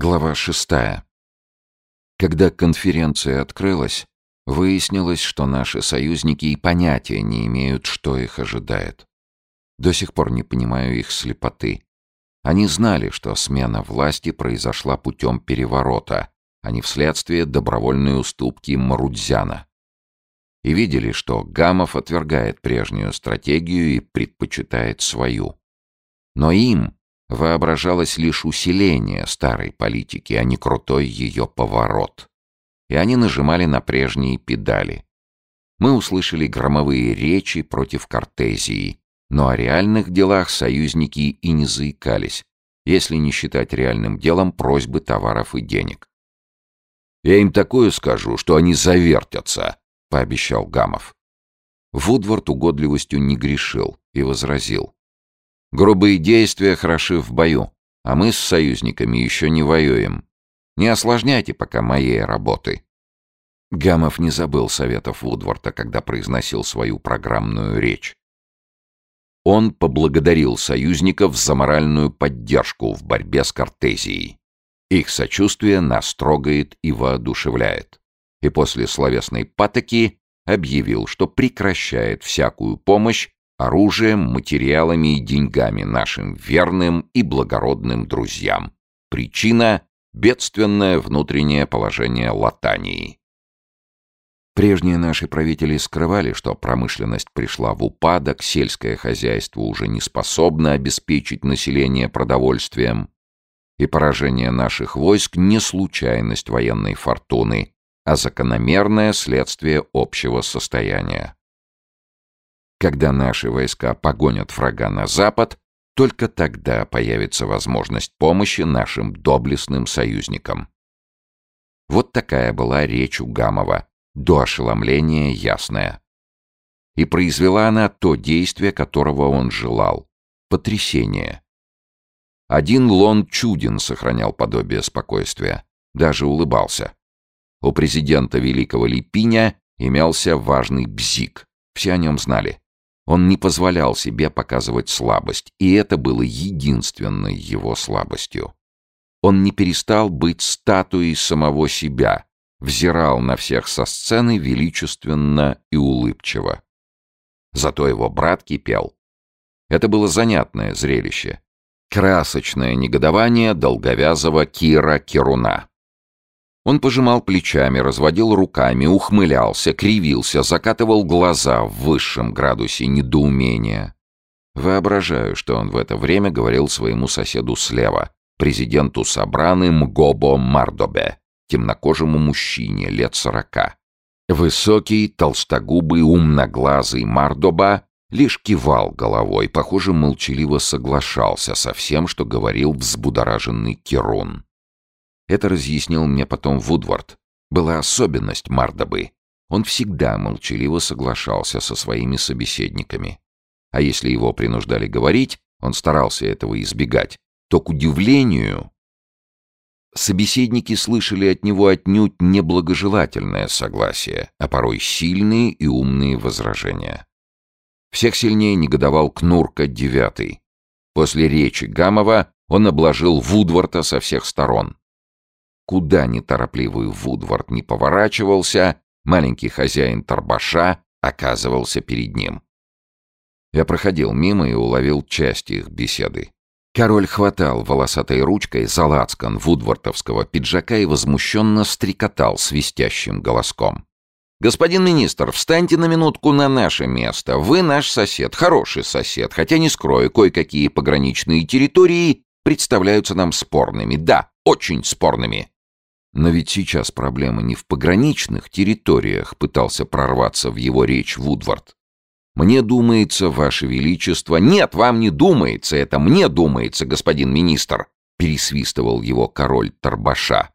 Глава шестая. Когда конференция открылась, выяснилось, что наши союзники и понятия не имеют, что их ожидает. До сих пор не понимаю их слепоты. Они знали, что смена власти произошла путем переворота, а не вследствие добровольной уступки Марудзяна. И видели, что Гамов отвергает прежнюю стратегию и предпочитает свою. Но им воображалось лишь усиление старой политики, а не крутой ее поворот. И они нажимали на прежние педали. Мы услышали громовые речи против Кортезии, но о реальных делах союзники и не заикались, если не считать реальным делом просьбы товаров и денег. «Я им такое скажу, что они завертятся», — пообещал Гамов. Вудвард угодливостью не грешил и возразил. Грубые действия хороши в бою, а мы с союзниками еще не воюем. Не осложняйте пока моей работы». Гамов не забыл советов Вудворта, когда произносил свою программную речь. Он поблагодарил союзников за моральную поддержку в борьбе с Кортезией. Их сочувствие нас трогает и воодушевляет. И после словесной патоки объявил, что прекращает всякую помощь оружием, материалами и деньгами нашим верным и благородным друзьям. Причина – бедственное внутреннее положение Латании. Прежние наши правители скрывали, что промышленность пришла в упадок, сельское хозяйство уже не способно обеспечить население продовольствием, и поражение наших войск не случайность военной фортуны, а закономерное следствие общего состояния. Когда наши войска погонят врага на запад, только тогда появится возможность помощи нашим доблестным союзникам. Вот такая была речь у Гамова, до ошеломления ясная. И произвела она то действие, которого он желал — потрясение. Один Лон Чудин сохранял подобие спокойствия, даже улыбался. У президента Великого Липиня имелся важный бзик, все о нем знали. Он не позволял себе показывать слабость, и это было единственной его слабостью. Он не перестал быть статуей самого себя, взирал на всех со сцены величественно и улыбчиво. Зато его брат кипел. Это было занятное зрелище. Красочное негодование долговязого Кира Кируна. Он пожимал плечами, разводил руками, ухмылялся, кривился, закатывал глаза в высшем градусе недоумения. Воображаю, что он в это время говорил своему соседу слева, президенту Сабраны Мгобо Мардобе, темнокожему мужчине лет сорока. Высокий, толстогубый, умноглазый Мардоба лишь кивал головой, похоже, молчаливо соглашался со всем, что говорил взбудораженный Керун. Это разъяснил мне потом Вудвард. Была особенность Мардобы. Он всегда молчаливо соглашался со своими собеседниками. А если его принуждали говорить, он старался этого избегать, то, к удивлению, собеседники слышали от него отнюдь неблагожелательное согласие, а порой сильные и умные возражения. Всех сильнее негодовал Кнурка девятый. После речи Гамова он обложил Вудварта со всех сторон. Куда неторопливый Вудвард не поворачивался, маленький хозяин торбаша оказывался перед ним. Я проходил мимо и уловил часть их беседы. Король хватал волосатой ручкой за лацкан вудвортовского пиджака и возмущенно стрекотал свистящим голоском. «Господин министр, встаньте на минутку на наше место. Вы наш сосед, хороший сосед, хотя не скрою, кое-какие пограничные территории представляются нам спорными. Да, очень спорными. Но ведь сейчас проблема не в пограничных территориях, пытался прорваться в его речь Вудвард. Мне думается, Ваше Величество... Нет, вам не думается, это мне думается, господин министр, пересвистывал его король Тарбаша.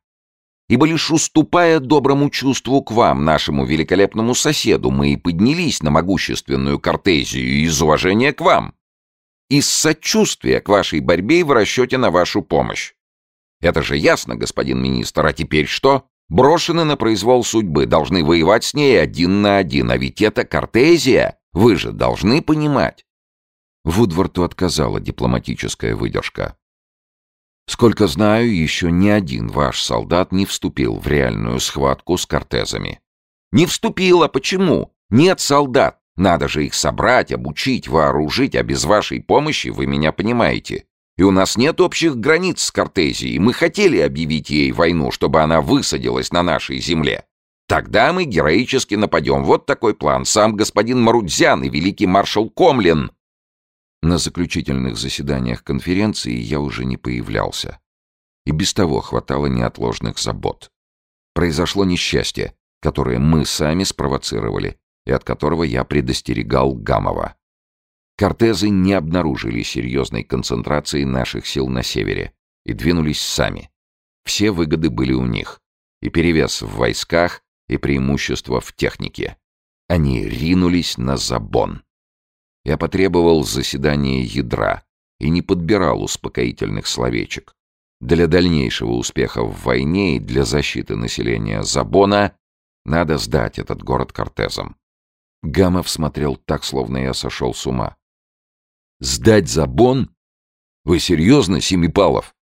Ибо лишь уступая доброму чувству к вам, нашему великолепному соседу, мы и поднялись на могущественную Кортезию из уважения к вам. Из сочувствия к вашей борьбе и в расчете на вашу помощь. Это же ясно, господин министр. А теперь что? Брошены на произвол судьбы, должны воевать с ней один на один. А ведь это Кортезия. Вы же должны понимать. Вудворту отказала дипломатическая выдержка. Сколько знаю, еще ни один ваш солдат не вступил в реальную схватку с кортезами. Не вступил, а почему? Нет солдат. Надо же их собрать, обучить, вооружить, а без вашей помощи, вы меня понимаете. И у нас нет общих границ с Кортезией. Мы хотели объявить ей войну, чтобы она высадилась на нашей земле. Тогда мы героически нападем. Вот такой план. Сам господин Марудзян и великий маршал Комлин на заключительных заседаниях конференции я уже не появлялся. И без того хватало неотложных забот. Произошло несчастье, которое мы сами спровоцировали, и от которого я предостерегал Гамова. Кортезы не обнаружили серьезной концентрации наших сил на севере и двинулись сами. Все выгоды были у них. И перевес в войсках, и преимущество в технике. Они ринулись на Забон. Я потребовал заседания ядра и не подбирал успокоительных словечек. Для дальнейшего успеха в войне и для защиты населения Забона надо сдать этот город Кортезам. Гамов смотрел так, словно я сошел с ума. «Сдать Забон? Вы серьезно, Семипалов?»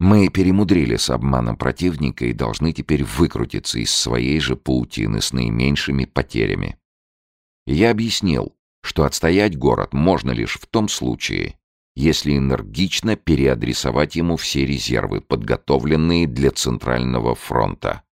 Мы перемудрили с обманом противника и должны теперь выкрутиться из своей же паутины с наименьшими потерями. Я объяснил, что отстоять город можно лишь в том случае, если энергично переадресовать ему все резервы, подготовленные для Центрального фронта.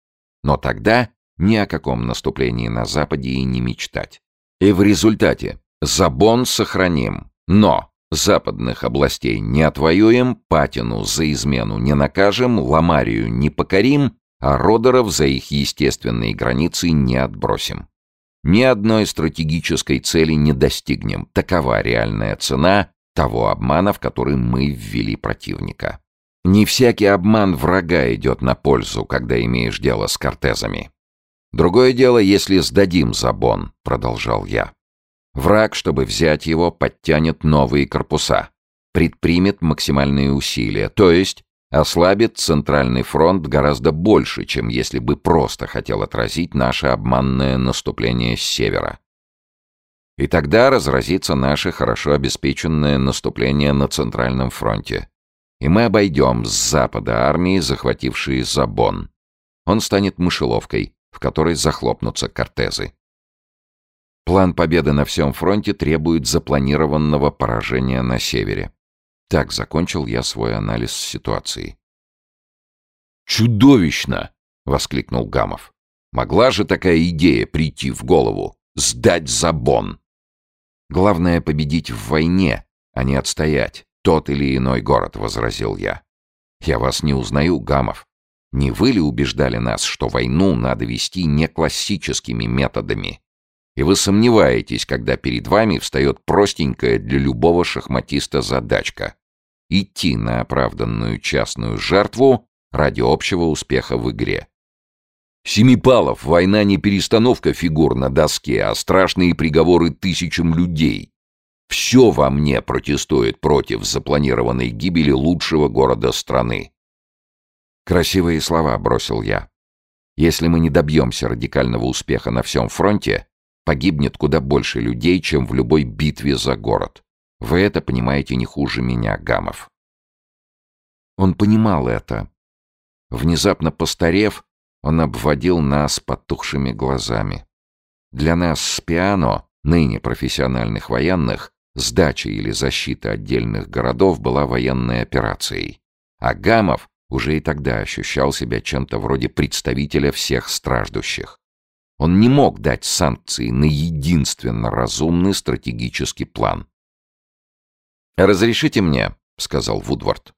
Но тогда ни о каком наступлении на Западе и не мечтать. И в результате Забон сохраним, но западных областей не отвоюем, Патину за измену не накажем, Ламарию не покорим, а Родоров за их естественные границы не отбросим. Ни одной стратегической цели не достигнем. Такова реальная цена того обмана, в который мы ввели противника. Не всякий обман врага идет на пользу, когда имеешь дело с кортезами. Другое дело, если сдадим Забон, продолжал я. Враг, чтобы взять его, подтянет новые корпуса, предпримет максимальные усилия, то есть ослабит Центральный фронт гораздо больше, чем если бы просто хотел отразить наше обманное наступление с севера. И тогда разразится наше хорошо обеспеченное наступление на Центральном фронте. И мы обойдем с запада армии, захватившие Забон. Он станет мышеловкой, в которой захлопнутся кортезы. План победы на всем фронте требует запланированного поражения на севере. Так закончил я свой анализ ситуации. «Чудовищно!» — воскликнул Гамов. «Могла же такая идея прийти в голову? Сдать Забон!» «Главное — победить в войне, а не отстоять тот или иной город», — возразил я. «Я вас не узнаю, Гамов. Не вы ли убеждали нас, что войну надо вести не классическими методами, и вы сомневаетесь, когда перед вами встает простенькая для любого шахматиста задачка идти на оправданную частную жертву ради общего успеха в игре. Семипалов, война не перестановка фигур на доске, а страшные приговоры тысячам людей. Все во мне протестует против запланированной гибели лучшего города страны. Красивые слова бросил я. Если мы не добьемся радикального успеха на всем фронте, погибнет куда больше людей, чем в любой битве за город. Вы это понимаете не хуже меня, Гамов. Он понимал это. Внезапно постарев, он обводил нас потухшими глазами. Для нас с пиано, ныне профессиональных военных, сдача или защита отдельных городов была военной операцией. А Гамов уже и тогда ощущал себя чем-то вроде представителя всех страждущих. Он не мог дать санкции на единственно разумный стратегический план. «Разрешите мне», — сказал Вудвард.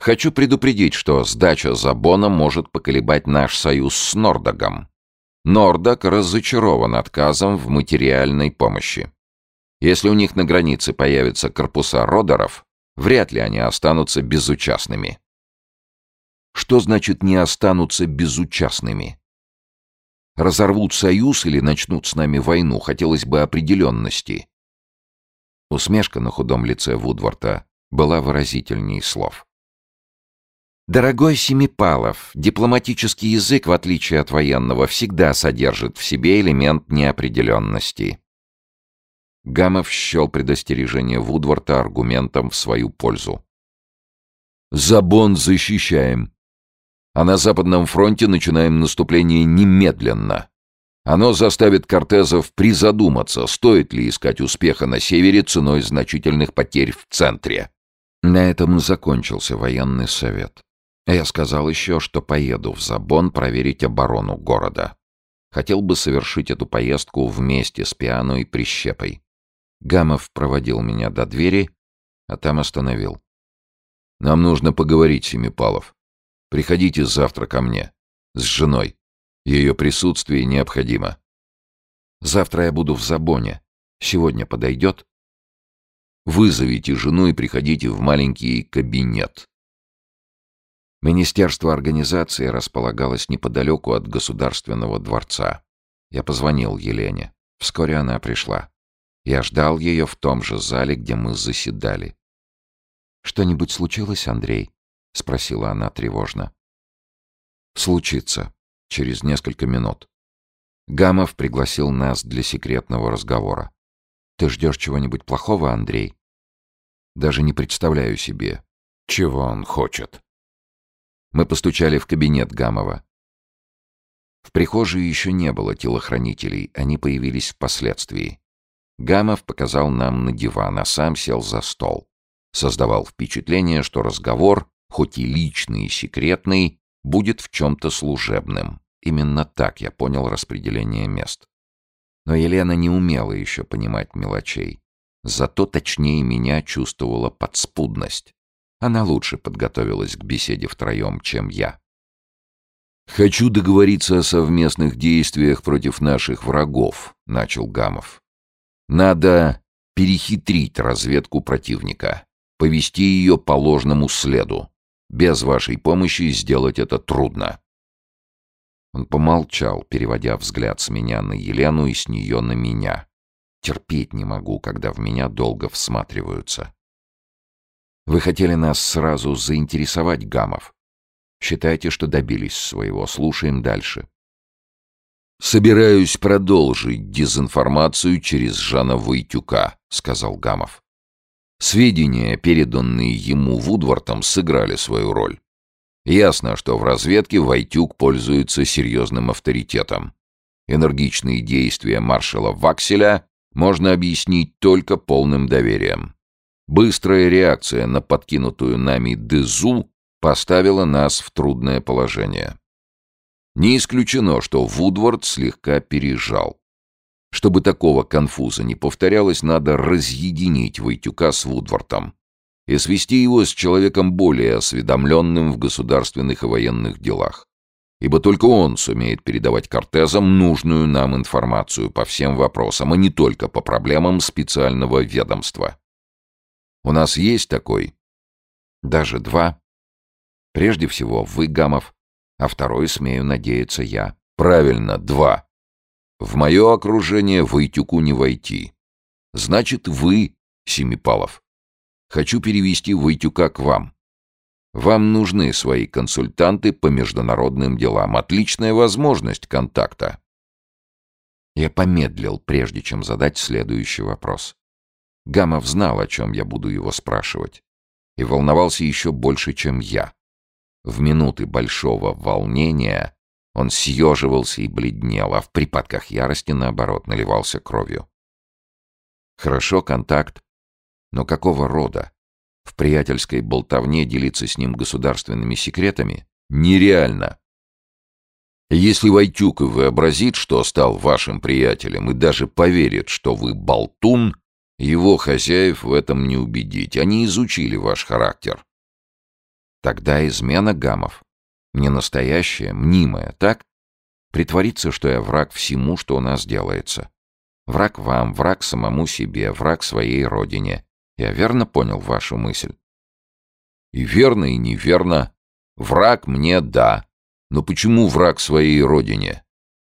«Хочу предупредить, что сдача Забона может поколебать наш союз с Нордогом. Нордог разочарован отказом в материальной помощи. Если у них на границе появятся корпуса родеров, вряд ли они останутся безучастными». Что значит «не останутся безучастными»? Разорвут союз или начнут с нами войну, хотелось бы определенности. Усмешка на худом лице Вудворта была выразительней слов. Дорогой Семипалов, дипломатический язык, в отличие от военного, всегда содержит в себе элемент неопределенности. Гамов счел предостережение Вудворта аргументом в свою пользу. Забон защищаем. А на Западном фронте начинаем наступление немедленно. Оно заставит Кортезов призадуматься, стоит ли искать успеха на севере ценой значительных потерь в центре. На этом закончился военный совет. Я сказал еще, что поеду в Забон проверить оборону города. Хотел бы совершить эту поездку вместе с Пиано и Прищепой. Гамов проводил меня до двери, а там остановил. «Нам нужно поговорить, Семипалов. Приходите завтра ко мне. С женой. Ее присутствие необходимо». «Завтра я буду в Забоне. Сегодня подойдет?» «Вызовите жену и приходите в маленький кабинет». Министерство организации располагалось неподалеку от Государственного дворца. Я позвонил Елене. Вскоре она пришла. Я ждал ее в том же зале, где мы заседали. «Что-нибудь случилось, Андрей?» — спросила она тревожно. «Случится. Через несколько минут». Гамов пригласил нас для секретного разговора. «Ты ждешь чего-нибудь плохого, Андрей?» «Даже не представляю себе, чего он хочет». Мы постучали в кабинет Гамова. В прихожей еще не было телохранителей, они появились впоследствии. Гамов показал нам на диван, а сам сел за стол. Создавал впечатление, что разговор, хоть и личный и секретный, будет в чем-то служебным. Именно так я понял распределение мест. Но Елена не умела еще понимать мелочей. Зато точнее меня чувствовала подспудность. Она лучше подготовилась к беседе втроем, чем я. «Хочу договориться о совместных действиях против наших врагов», — начал Гамов. Надо перехитрить разведку противника, повести ее по ложному следу. Без вашей помощи сделать это трудно. Он помолчал, переводя взгляд с меня на Елену и с нее на меня. Терпеть не могу, когда в меня долго всматриваются. Вы хотели нас сразу заинтересовать, Гамов. Считайте, что добились своего. Слушаем дальше. «Собираюсь продолжить дезинформацию через Жана Войтюка», — сказал Гамов. Сведения, переданные ему Вудвортом, сыграли свою роль. Ясно, что в разведке Войтюк пользуется серьезным авторитетом. Энергичные действия маршала Вакселя можно объяснить только полным доверием. Быстрая реакция на подкинутую нами Дезу поставила нас в трудное положение. Не исключено, что Вудвард слегка пережал. Чтобы такого конфуза не повторялось, надо разъединить Войтюка с Вудвартом и свести его с человеком более осведомленным в государственных и военных делах. Ибо только он сумеет передавать Кортезам нужную нам информацию по всем вопросам, а не только по проблемам специального ведомства. У нас есть такой? Даже два. Прежде всего, вы, Гамов, а второй, смею надеяться, я. Правильно, два. В мое окружение Войтюку не войти. Значит, вы, Семипалов. Хочу перевести Войтюка к вам. Вам нужны свои консультанты по международным делам. Отличная возможность контакта. Я помедлил, прежде чем задать следующий вопрос. Гамов знал, о чем я буду его спрашивать. И волновался еще больше, чем я. В минуты большого волнения он съеживался и бледнел, а в припадках ярости, наоборот, наливался кровью. Хорошо, контакт. Но какого рода? В приятельской болтовне делиться с ним государственными секретами? Нереально. Если Войтюк вообразит, что стал вашим приятелем, и даже поверит, что вы болтун, его хозяев в этом не убедить. Они изучили ваш характер. Тогда измена гамов. Не настоящая, мнимая, так? Притвориться, что я враг всему, что у нас делается. Враг вам, враг самому себе, враг своей родине. Я верно понял вашу мысль? И верно, и неверно. Враг мне — да. Но почему враг своей родине?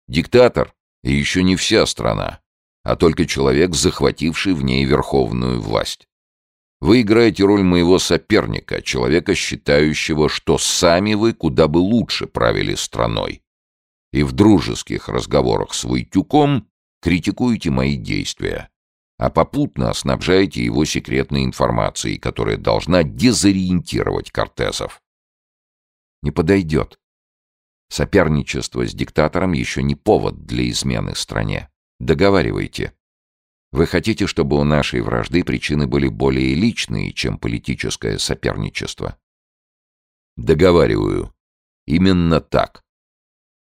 Диктатор, и еще не вся страна, а только человек, захвативший в ней верховную власть. Вы играете роль моего соперника, человека, считающего, что сами вы куда бы лучше правили страной. И в дружеских разговорах с Войтюком критикуете мои действия. а попутно снабжаете его секретной информацией, которая должна дезориентировать Кортесов. Не подойдет. Соперничество с диктатором еще не повод для измены стране. Договаривайте. Вы хотите, чтобы у нашей вражды причины были более личные, чем политическое соперничество? Договариваю. Именно так.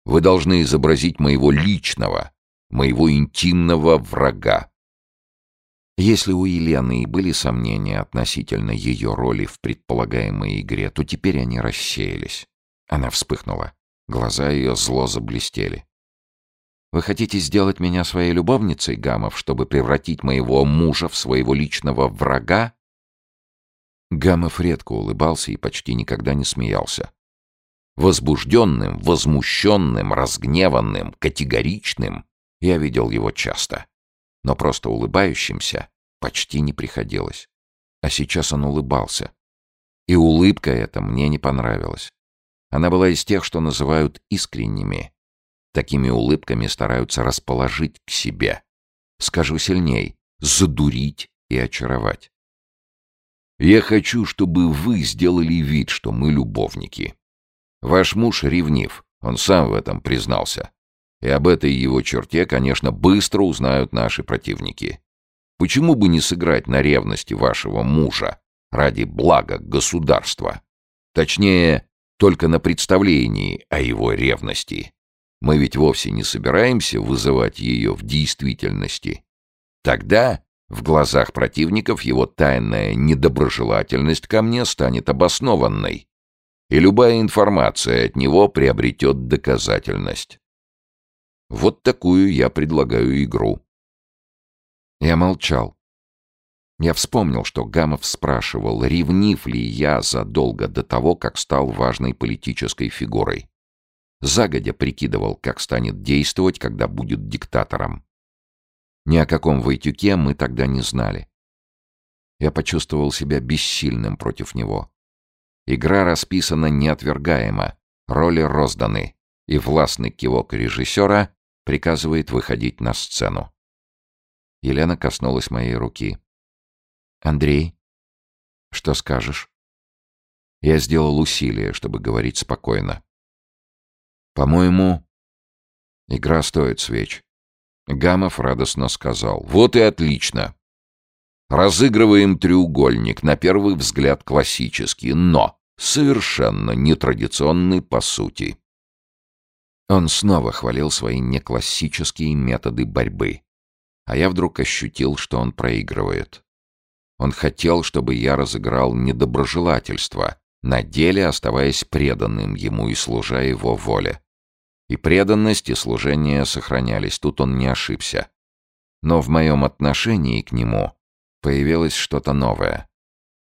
Вы должны изобразить моего личного, моего интимного врага. Если у Елены и были сомнения относительно ее роли в предполагаемой игре, то теперь они рассеялись. Она вспыхнула. Глаза ее зло заблестели. «Вы хотите сделать меня своей любовницей, Гамов, чтобы превратить моего мужа в своего личного врага?» Гамов редко улыбался и почти никогда не смеялся. Возбужденным, возмущенным, разгневанным, категоричным я видел его часто. Но просто улыбающимся почти не приходилось. А сейчас он улыбался. И улыбка эта мне не понравилась. Она была из тех, что называют искренними. Такими улыбками стараются расположить к себе. Скажу сильней, задурить и очаровать. Я хочу, чтобы вы сделали вид, что мы любовники. Ваш муж ревнив, он сам в этом признался. И об этой его черте, конечно, быстро узнают наши противники. Почему бы не сыграть на ревности вашего мужа ради блага государства? Точнее, только на представлении о его ревности. Мы ведь вовсе не собираемся вызывать ее в действительности. Тогда в глазах противников его тайная недоброжелательность ко мне станет обоснованной, и любая информация от него приобретет доказательность. Вот такую я предлагаю игру. Я молчал. Я вспомнил, что Гамов спрашивал, ревнив ли я задолго до того, как стал важной политической фигурой. Загодя прикидывал, как станет действовать, когда будет диктатором. Ни о каком Войтюке мы тогда не знали. Я почувствовал себя бессильным против него. Игра расписана неотвергаемо, роли розданы, и властный кивок режиссера приказывает выходить на сцену. Елена коснулась моей руки. «Андрей, что скажешь?» Я сделал усилие, чтобы говорить спокойно. «По-моему, игра стоит свеч. Гамов радостно сказал. «Вот и отлично. Разыгрываем треугольник, на первый взгляд классический, но совершенно нетрадиционный по сути». Он снова хвалил свои неклассические методы борьбы. А я вдруг ощутил, что он проигрывает. Он хотел, чтобы я разыграл недоброжелательство, на деле оставаясь преданным ему и служа его воле. И преданность, и служение сохранялись, тут он не ошибся. Но в моем отношении к нему появилось что-то новое.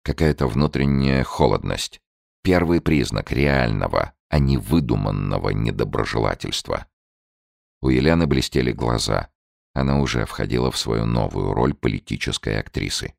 Какая-то внутренняя холодность. Первый признак реального, а не выдуманного недоброжелательства. У Елены блестели глаза. Она уже входила в свою новую роль политической актрисы.